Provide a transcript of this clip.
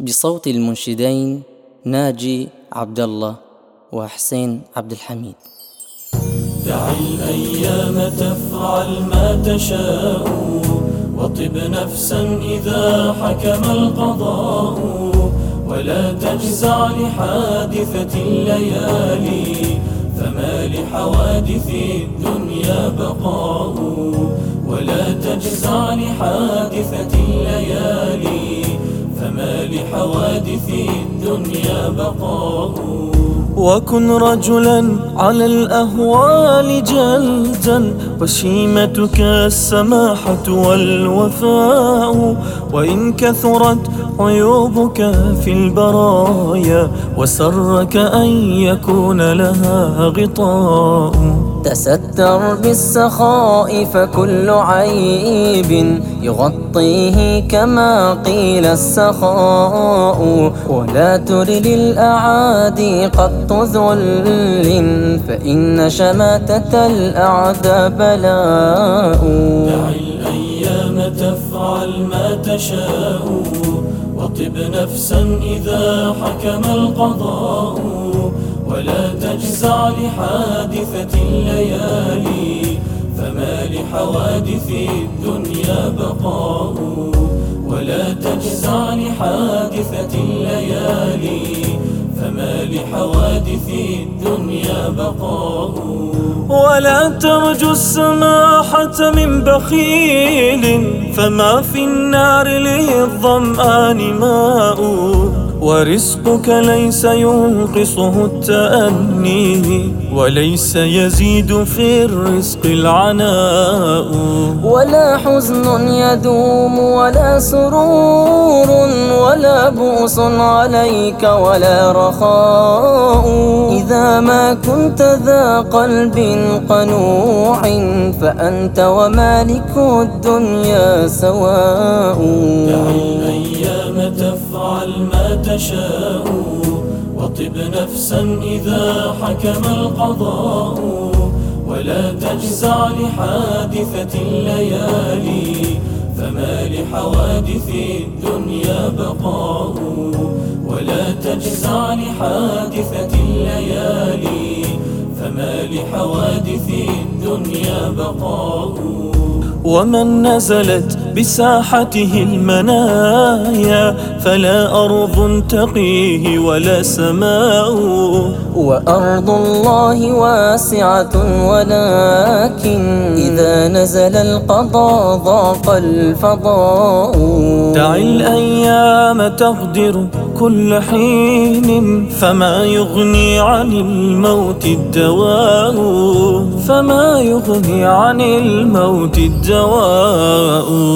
بصوت المنشدين ناجي عبد الله وحسين عبد الحميد دع الأيام تفعل ما تشاء وطب نفسا إذا حكم القضاء ولا تجزع لحادثة الليالي. فما لحوادث الدنيا بقاء ولا تجزع لحادثة الليالي فما لحوادث الدنيا بقاء. وكن رجلا على الأهوال جلدا وشيمتك السماحة والوفاء. وإن كثرت عيوبك في البرايا وسرك أن يكون لها غطاء. تستر بالسخاء فكل عيب يغطيه كما قيل السخاء ولا تر للأعادي قط ذل فإن شماتة الأعدى بلاء. دع الأيام تفعل ما تشاء وطب نفسا إذا حكم القضاء. ولا تجزع لحادثة الليالي فما لحوادث الدنيا بقاء. ولا تجزع لحادثة الليالي فما لحوادث الدنيا بقاء. ولا ترجو السماحة من بخيل فما في النار للظمآن ماء. ورزقك ليس ينقصه التأني وليس يزيد في الرزق العناء. ولا حزن يدوم ولا سرور ولا بؤس عليك ولا رخاء. إذا ما كنت ذا قلب قنوع فأنت ومالك الدنيا سواء. تفعل ما تشاء وطب نفسا إذا حكم القضاء ولا تجزع لحادثة الليالي فما لحوادث الدنيا بقاء ولا تجزع لحادثة الليالي فما لحوادث الدنيا بقاء. ومن نزلت بساحته المنايا فلا أرض تقيه ولا سماء. وأرض الله واسعة ولكن إذا نزل القضاء ضاق الفضاء. دع الأيام تغدر كل حين فما يغني عن الموت الدواء. فما يغني عن الموت الدواء.